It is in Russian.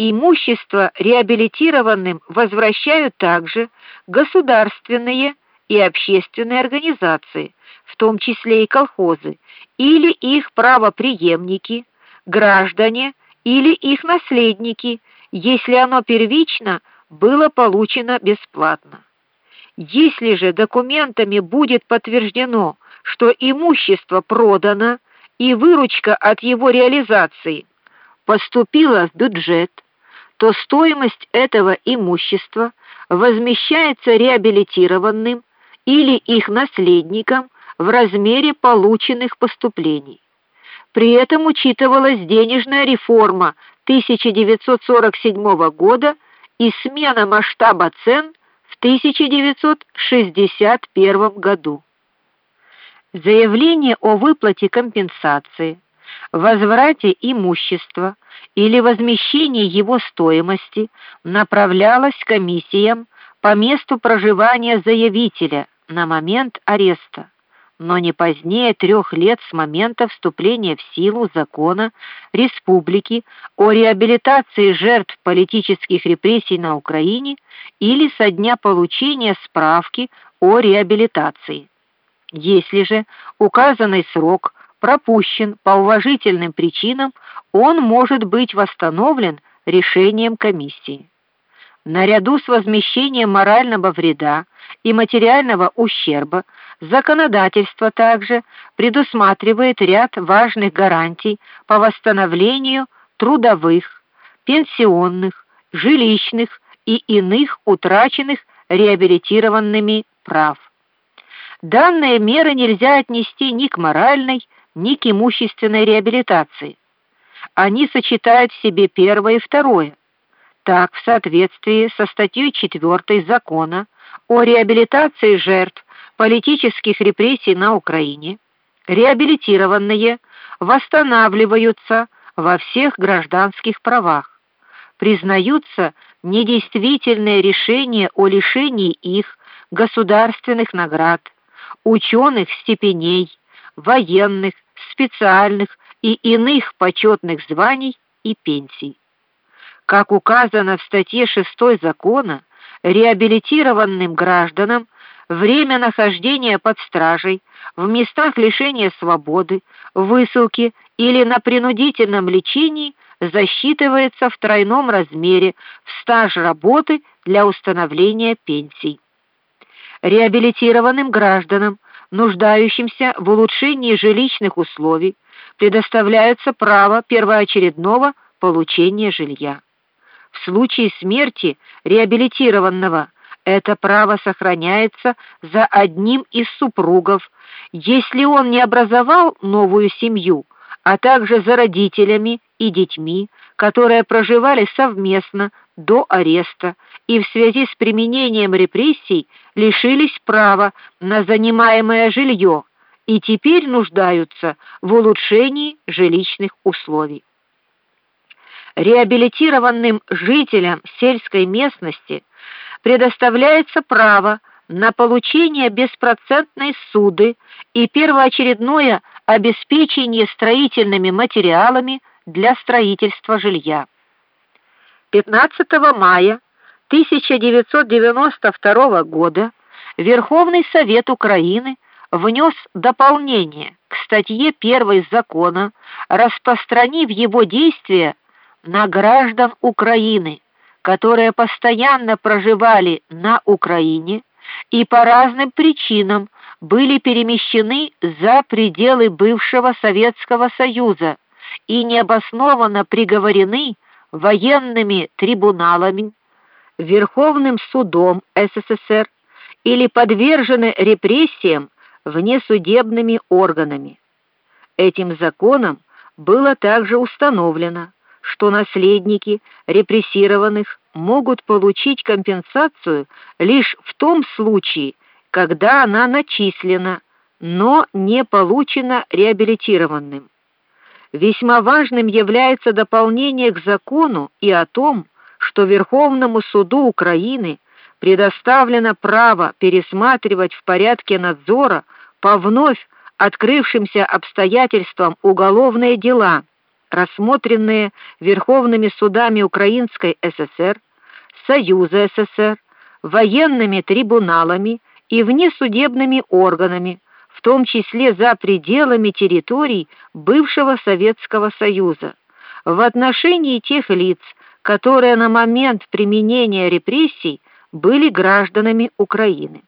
Имущество реабилитированным возвращают также государственные и общественные организации, в том числе и колхозы, или их правопреемники, граждане или их наследники, если оно первично было получено бесплатно. Если же документами будет подтверждено, что имущество продано и выручка от его реализации поступила в бюджет, то стоимость этого имущества возмещается реабилитированным или их наследникам в размере полученных поступлений. При этом учитывалась денежная реформа 1947 года и смена масштаба цен в 1961 году. Заявление о выплате компенсации, возврате имущества или возмещении его стоимости направлялось комиссиям по месту проживания заявителя на момент ареста но не позднее трех лет с момента вступления в силу закона республики о реабилитации жертв политических репрессий на Украине или со дня получения справки о реабилитации. Если же указанный срок пропущен по уважительным причинам, он может быть восстановлен решением комиссии. Наряду с возмещением морального вреда и материального ущерба законодательство также предусматривает ряд важных гарантий по восстановлению трудовых, пенсионных, жилищных и иных утраченных реабилитированными прав. Данные меры нельзя отнести ни к моральной, ни к имущественной реабилитации. Они сочетают в себе первое и второе. Так, в соответствии со статьей 4 закона о реабилитации жертв политических репрессий на Украине, реабилитированные восстанавливаются во всех гражданских правах. Признаются недействительные решения о лишении их государственных наград, ученых степеней, военных, специальных и иных почетных званий и пенсий. Как указано в статье 6 закона, реабилитированным гражданам время нахождения под стражей, в местах лишения свободы, высылки или на принудительном лечении засчитывается в тройном размере в стаж работы для установления пенсий. Реабилитированным гражданам, нуждающимся в улучшении жилищных условий, предоставляется право первоочередного получения жилья. В случае смерти реабилитированного это право сохраняется за одним из супругов, если он не образовал новую семью, а также за родителями и детьми, которые проживали совместно до ареста и в связи с применением репрессий лишились права на занимаемое жилье и теперь нуждаются в улучшении жилищных условий реабилитированным жителям сельской местности предоставляется право на получение беспроцентной суды и первоочередное обеспечение строительными материалами для строительства жилья. 15 мая 1992 года Верховный Совет Украины внес дополнение к статье 1 закона, распространив его действие на граждан Украины, которые постоянно проживали на Украине и по разным причинам были перемещены за пределы бывшего Советского Союза и необоснованно приговорены военными трибуналами, Верховным судом СССР или подвержены репрессиям внесудебными органами. Этим законом было также установлено, что наследники репрессированных могут получить компенсацию лишь в том случае, когда она начислена, но не получена реабилитированным. Весьма важным является дополнение к закону и о том, что Верховному суду Украины предоставлено право пересматривать в порядке надзора по вновь открывшимся обстоятельствам уголовные дела рассмотренные верховными судами Украинской ССР, Союза СССР, военными трибуналами и внесудебными органами, в том числе за пределами территорий бывшего Советского Союза, в отношении тех лиц, которые на момент применения репрессий были гражданами Украины.